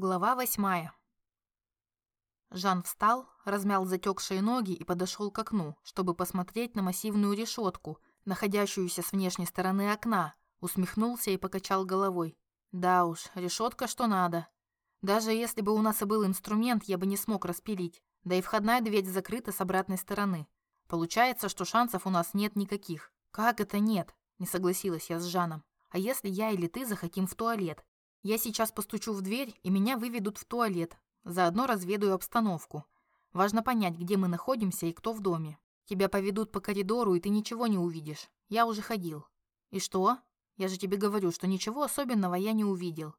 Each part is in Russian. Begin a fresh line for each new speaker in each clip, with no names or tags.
Глава восьмая. Жан встал, размял затекшие ноги и подошел к окну, чтобы посмотреть на массивную решетку, находящуюся с внешней стороны окна, усмехнулся и покачал головой. Да уж, решетка что надо. Даже если бы у нас и был инструмент, я бы не смог распилить. Да и входная дверь закрыта с обратной стороны. Получается, что шансов у нас нет никаких. Как это нет? Не согласилась я с Жаном. А если я или ты захотим в туалет? Я сейчас постучу в дверь, и меня выведут в туалет. Заодно разведаю обстановку. Важно понять, где мы находимся и кто в доме. Тебя поведут по коридору, и ты ничего не увидишь. Я уже ходил. И что? Я же тебе говорю, что ничего особенного я не увидел.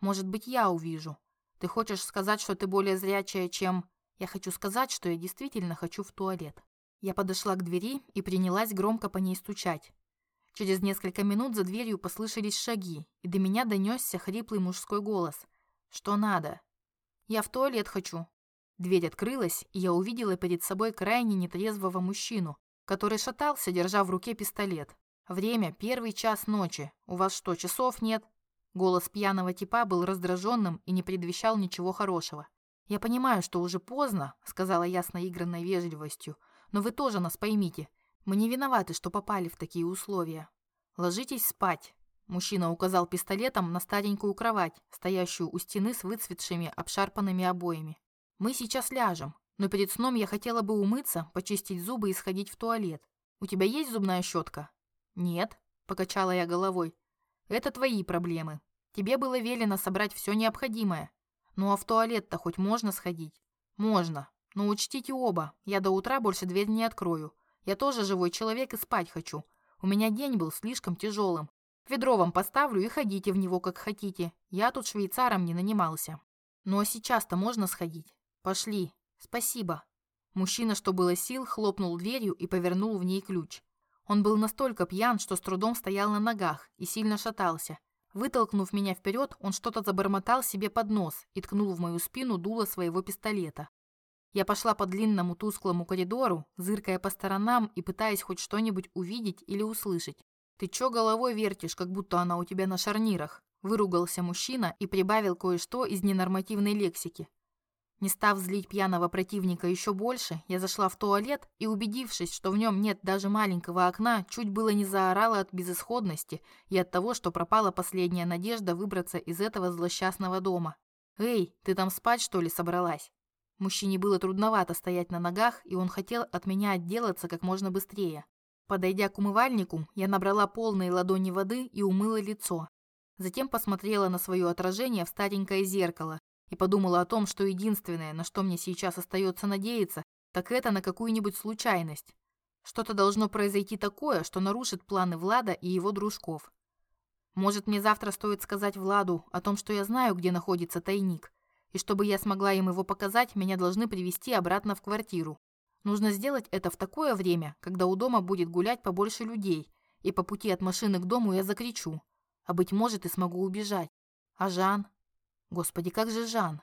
Может быть, я увижу. Ты хочешь сказать, что ты более зрячая, чем... Я хочу сказать, что я действительно хочу в туалет. Я подошла к двери и принялась громко по ней стучать. Через несколько минут за дверью послышались шаги, и до меня донесся хриплый мужской голос. «Что надо?» «Я в туалет хочу». Дверь открылась, и я увидела перед собой крайне нетрезвого мужчину, который шатался, держа в руке пистолет. «Время – первый час ночи. У вас что, часов нет?» Голос пьяного типа был раздраженным и не предвещал ничего хорошего. «Я понимаю, что уже поздно», – сказала я с наигранной вежливостью, «но вы тоже нас поймите. Мы не виноваты, что попали в такие условия. Ложитесь спать. Мужчина указал пистолетом на старенькую кровать, стоящую у стены с выцветшими, обшарпанными обоями. Мы сейчас ляжем, но перед сном я хотела бы умыться, почистить зубы и сходить в туалет. У тебя есть зубная щетка? Нет, покачала я головой. Это твои проблемы. Тебе было велено собрать все необходимое. Ну а в туалет-то хоть можно сходить? Можно. Но учтите оба, я до утра больше дверь не открою. Я тоже живой человек и спать хочу. У меня день был слишком тяжелым. Ведро вам поставлю и ходите в него как хотите. Я тут швейцаром не нанимался. Ну а сейчас-то можно сходить? Пошли. Спасибо. Мужчина, что было сил, хлопнул дверью и повернул в ней ключ. Он был настолько пьян, что с трудом стоял на ногах и сильно шатался. Вытолкнув меня вперед, он что-то забормотал себе под нос и ткнул в мою спину дуло своего пистолета. Я пошла по длинному тусклому коридору, зыркая по сторонам и пытаясь хоть что-нибудь увидеть или услышать. «Ты чё головой вертишь, как будто она у тебя на шарнирах?» Выругался мужчина и прибавил кое-что из ненормативной лексики. Не став злить пьяного противника еще больше, я зашла в туалет и, убедившись, что в нем нет даже маленького окна, чуть было не заорала от безысходности и от того, что пропала последняя надежда выбраться из этого злосчастного дома. «Эй, ты там спать, что ли, собралась?» Мужчине было трудновато стоять на ногах, и он хотел от меня отделаться как можно быстрее. Подойдя к умывальнику, я набрала полные ладони воды и умыла лицо. Затем посмотрела на свое отражение в старенькое зеркало и подумала о том, что единственное, на что мне сейчас остается надеяться, так это на какую-нибудь случайность. Что-то должно произойти такое, что нарушит планы Влада и его дружков. Может, мне завтра стоит сказать Владу о том, что я знаю, где находится тайник, и чтобы я смогла им его показать, меня должны привести обратно в квартиру. Нужно сделать это в такое время, когда у дома будет гулять побольше людей, и по пути от машины к дому я закричу. А быть может и смогу убежать. А Жан? Господи, как же Жан?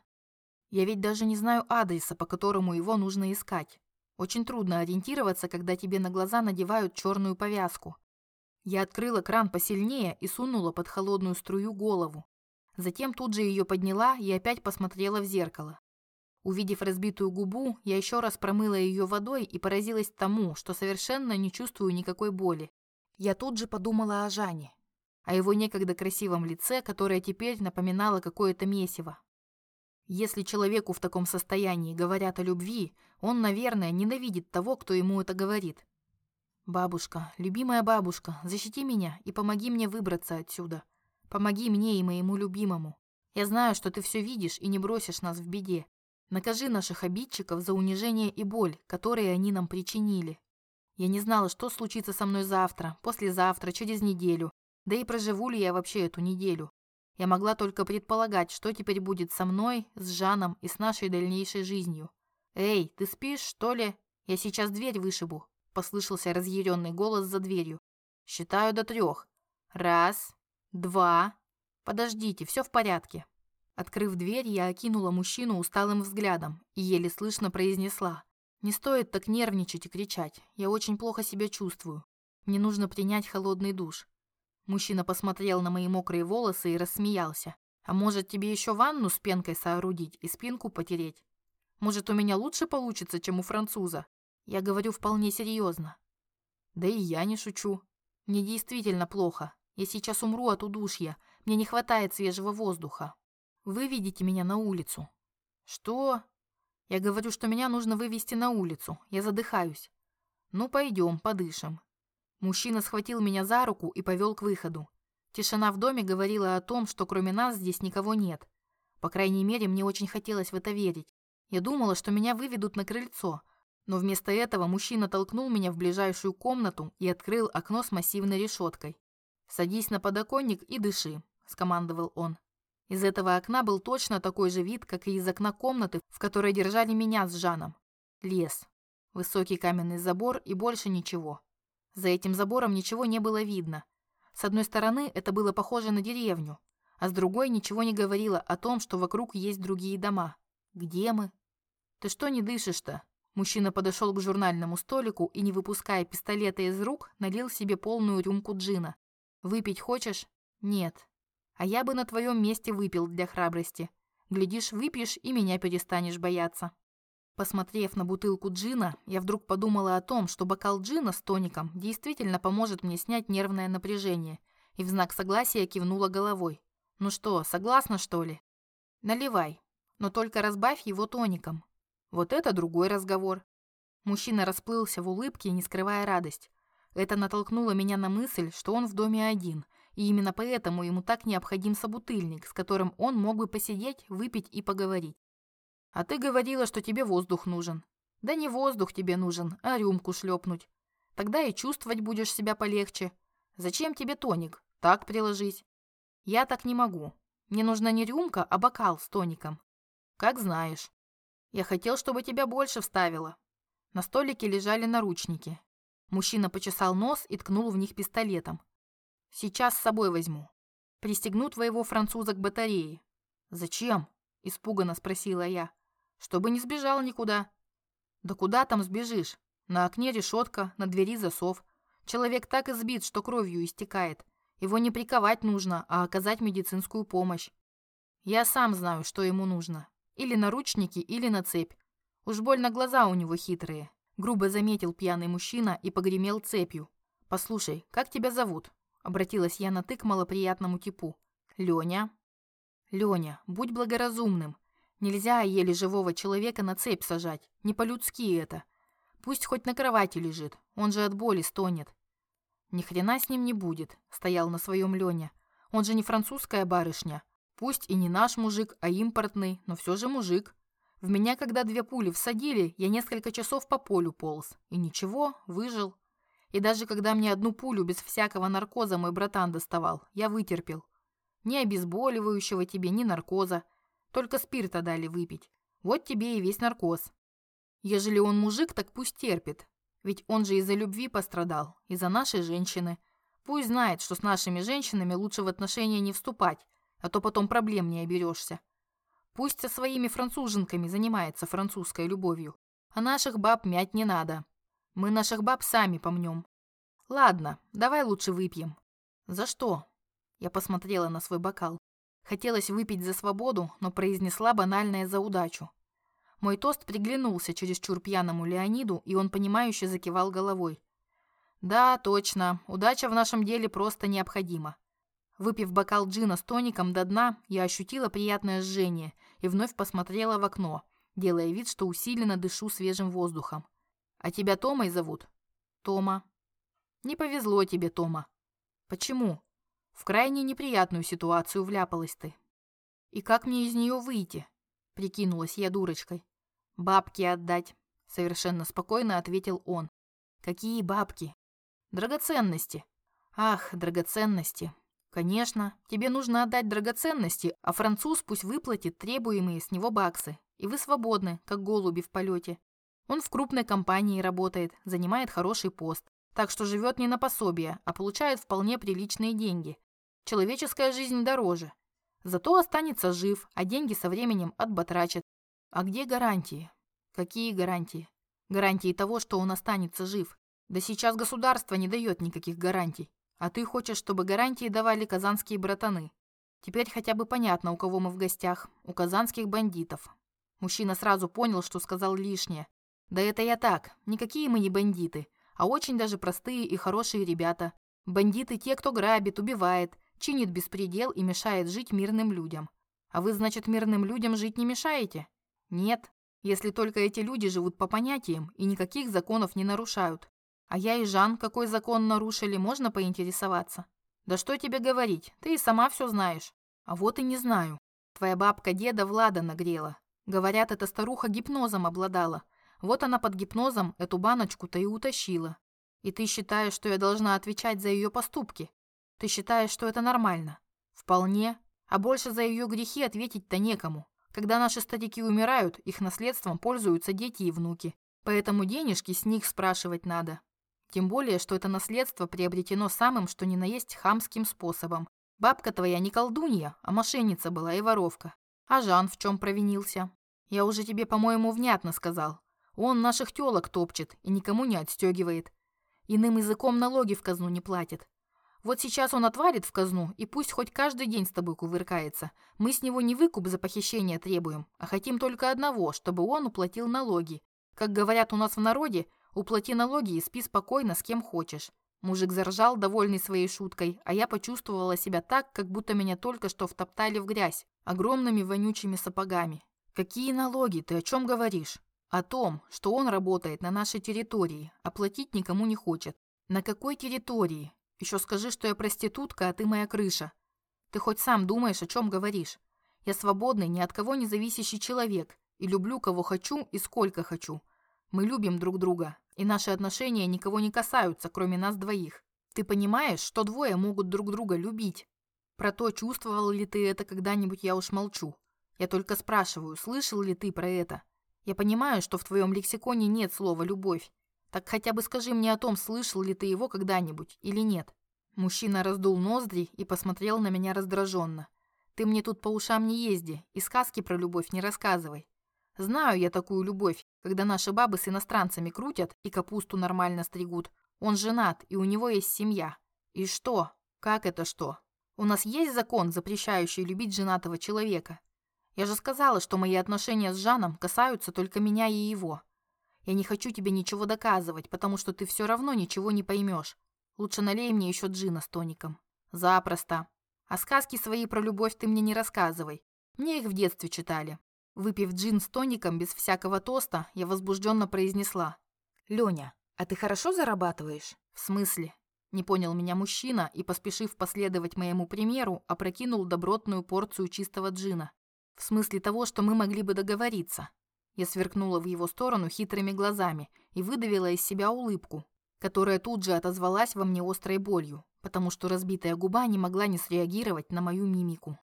Я ведь даже не знаю адреса, по которому его нужно искать. Очень трудно ориентироваться, когда тебе на глаза надевают черную повязку. Я открыла кран посильнее и сунула под холодную струю голову. Затем тут же ее подняла и опять посмотрела в зеркало. Увидев разбитую губу, я еще раз промыла ее водой и поразилась тому, что совершенно не чувствую никакой боли. Я тут же подумала о Жане, о его некогда красивом лице, которое теперь напоминало какое-то месиво. Если человеку в таком состоянии говорят о любви, он, наверное, ненавидит того, кто ему это говорит. Бабушка, любимая бабушка, защити меня и помоги мне выбраться отсюда. Помоги мне и моему любимому. Я знаю, что ты все видишь и не бросишь нас в беде. Накажи наших обидчиков за унижение и боль, которые они нам причинили. Я не знала, что случится со мной завтра, послезавтра, через неделю. Да и проживу ли я вообще эту неделю. Я могла только предполагать, что теперь будет со мной, с Жаном и с нашей дальнейшей жизнью. «Эй, ты спишь, что ли? Я сейчас дверь вышибу», – послышался разъяренный голос за дверью. «Считаю до трех. Раз, два. Подождите, все в порядке. Открыв дверь, я окинула мужчину усталым взглядом и еле слышно произнесла: "Не стоит так нервничать и кричать. Я очень плохо себя чувствую. Мне нужно принять холодный душ". Мужчина посмотрел на мои мокрые волосы и рассмеялся. А может, тебе еще ванну с пенкой соорудить и спинку потереть? Может, у меня лучше получится, чем у француза? Я говорю вполне серьезно. Да и я не шучу. Мне действительно плохо. Я сейчас умру от удушья. Мне не хватает свежего воздуха. Вы видите меня на улицу. Что? Я говорю, что меня нужно вывести на улицу. Я задыхаюсь. Ну, пойдем, подышим. Мужчина схватил меня за руку и повел к выходу. Тишина в доме говорила о том, что кроме нас здесь никого нет. По крайней мере, мне очень хотелось в это верить. Я думала, что меня выведут на крыльцо, но вместо этого мужчина толкнул меня в ближайшую комнату и открыл окно с массивной решеткой. «Садись на подоконник и дыши», – скомандовал он. Из этого окна был точно такой же вид, как и из окна комнаты, в которой держали меня с Жаном. Лес. Высокий каменный забор и больше ничего. За этим забором ничего не было видно – с одной стороны, это было похоже на деревню, а с другой ничего не говорило о том, что вокруг есть другие дома. Где мы? Ты что не дышишь-то? Мужчина подошел к журнальному столику и, не выпуская пистолета из рук, налил себе полную рюмку джина. Выпить хочешь? Нет. А я бы на твоем месте выпил для храбрости. Глядишь, выпьешь и меня перестанешь бояться. Посмотрев на бутылку джина, я вдруг подумала о том, что бокал джина с тоником действительно поможет мне снять нервное напряжение, и в знак согласия кивнула головой. «Ну что, согласна, что ли?» «Наливай, но только разбавь его тоником». Вот это другой разговор. Мужчина расплылся в улыбке, не скрывая радость. Это натолкнуло меня на мысль, что он в доме один, и именно поэтому ему так необходим собутыльник, с которым он мог бы посидеть, выпить и поговорить. А ты говорила, что тебе воздух нужен. Да не воздух тебе нужен, а рюмку шлепнуть. Тогда и чувствовать будешь себя полегче. Зачем тебе тоник? Так приложись. Я так не могу. Мне нужна не рюмка, а бокал с тоником. Как знаешь. Я хотел, чтобы тебя больше вставило. На столике лежали наручники. Мужчина почесал нос и ткнул в них пистолетом. Сейчас с собой возьму. Пристегну твоего француза к батарее. Зачем? Испуганно спросила я чтобы не сбежал никуда. Да куда там сбежишь? На окне решетка, на двери засов. Человек так избит, что кровью истекает. Его не приковать нужно, а оказать медицинскую помощь. Я сам знаю, что ему нужно. Или наручники, или на цепь. Уж больно глаза у него хитрые. Грубо заметил пьяный мужчина и погремел цепью. «Послушай, как тебя зовут?» Обратилась я на ты к малоприятному типу. «Леня». «Леня, будь благоразумным. Нельзя еле живого человека на цепь сажать. Не по-людски это. Пусть хоть на кровати лежит. Он же от боли стонет. Ни хрена с ним не будет, стоял на своем Леня. Он же не французская барышня. Пусть и не наш мужик, а импортный, но все же мужик. В меня, когда две пули всадили, я несколько часов по полю полз. И ничего, выжил. И даже когда мне одну пулю без всякого наркоза мой братан доставал, я вытерпел. Ни обезболивающего тебе, ни наркоза. Только спирта дали выпить. Вот тебе и весь наркоз. Ежели он мужик, так пусть терпит. Ведь он же из-за любви пострадал, из-за нашей женщины. Пусть знает, что с нашими женщинами лучше в отношения не вступать, а то потом проблем не оберешься. Пусть со своими француженками занимается французской любовью. А наших баб мять не надо. Мы наших баб сами помнем. Ладно, давай лучше выпьем. За что? Я посмотрела на свой бокал. Хотелось выпить за свободу, но произнесла банальное за удачу. Мой тост приглянулся чересчур пьяному Леониду, и он понимающе закивал головой. «Да, точно, удача в нашем деле просто необходима». Выпив бокал джина с тоником до дна, я ощутила приятное жжение и вновь посмотрела в окно, делая вид, что усиленно дышу свежим воздухом. «А тебя Томой зовут?» «Тома». «Не повезло тебе, Тома». «Почему?» В крайне неприятную ситуацию вляпалась ты. И как мне из нее выйти? Прикинулась я дурочкой. Бабки отдать, совершенно спокойно ответил он. Какие бабки? Драгоценности. Ах, драгоценности. Конечно, тебе нужно отдать драгоценности, а француз пусть выплатит требуемые с него баксы, и вы свободны, как голуби в полете. Он в крупной компании работает, занимает хороший пост, так что живет не на пособие, а получает вполне приличные деньги. Человеческая жизнь дороже. Зато останется жив, а деньги со временем отбатрачит. А где гарантии? Какие гарантии? Гарантии того, что он останется жив. Да сейчас государство не дает никаких гарантий. А ты хочешь, чтобы гарантии давали казанские братаны. Теперь хотя бы понятно, у кого мы в гостях. У казанских бандитов. Мужчина сразу понял, что сказал лишнее. Да это я так. Никакие мы не бандиты, а очень даже простые и хорошие ребята. Бандиты те, кто грабит, убивает, чинит беспредел и мешает жить мирным людям. А вы, значит, мирным людям жить не мешаете? Нет, если только эти люди живут по понятиям и никаких законов не нарушают. А я и Жан какой закон нарушили, можно поинтересоваться? Да что тебе говорить, ты и сама все знаешь. А вот и не знаю. Твоя бабка деда Влада нагрела. Говорят, эта старуха гипнозом обладала. Вот она под гипнозом эту баночку-то и утащила. И ты считаешь, что я должна отвечать за ее поступки? Ты считаешь, что это нормально? Вполне. А больше за ее грехи ответить-то некому. Когда наши старики умирают, их наследством пользуются дети и внуки. Поэтому денежки с них спрашивать надо. Тем более, что это наследство приобретено самым, что ни на есть, хамским способом. Бабка твоя не колдунья, а мошенница была и воровка. А Жан в чем провинился? Я уже тебе, по-моему, внятно сказал. Он наших тёлок топчет и никому не отстегивает. Иным языком налоги в казну не платит. Вот сейчас он отвалит в казну, и пусть хоть каждый день с тобой кувыркается. Мы с него не выкуп за похищение требуем, а хотим только одного, чтобы он уплатил налоги. Как говорят у нас в народе, уплати налоги и спи спокойно с кем хочешь. Мужик заржал, довольный своей шуткой, а я почувствовала себя так, как будто меня только что втоптали в грязь огромными вонючими сапогами. Какие налоги? Ты о чем говоришь? О том, что он работает на нашей территории, а платить никому не хочет. На какой территории? Еще скажи, что я проститутка, а ты моя крыша. Ты хоть сам думаешь, о чем говоришь? Я свободный, ни от кого не зависящий человек и люблю кого хочу и сколько хочу. Мы любим друг друга, и наши отношения никого не касаются, кроме нас двоих. Ты понимаешь, что двое могут друг друга любить? Про то, чувствовал ли ты это когда-нибудь, я уж молчу. Я только спрашиваю, слышал ли ты про это? Я понимаю, что в твоем лексиконе нет слова «любовь», так хотя бы скажи мне о том, слышал ли ты его когда-нибудь или нет. Мужчина раздул ноздри и посмотрел на меня раздраженно. Ты мне тут по ушам не езди и сказки про любовь не рассказывай. Знаю я такую любовь, когда наши бабы с иностранцами крутят и капусту нормально стригут. Он женат, и у него есть семья. И что? Как это что? У нас есть закон, запрещающий любить женатого человека. Я же сказала, что мои отношения с Жаном касаются только меня и его. Я не хочу тебе ничего доказывать, потому что ты все равно ничего не поймешь. Лучше налей мне еще джина с тоником. Запросто. А сказки свои про любовь ты мне не рассказывай. Мне их в детстве читали. Выпив джин с тоником без всякого тоста, я возбужденно произнесла. «Леня, а ты хорошо зарабатываешь?» «В смысле?» Не понял меня мужчина и, поспешив последовать моему примеру, опрокинул добротную порцию чистого джина. В смысле того, что мы могли бы договориться. Я сверкнула в его сторону хитрыми глазами и выдавила из себя улыбку, которая тут же отозвалась во мне острой болью, потому что разбитая губа не могла не среагировать на мою мимику.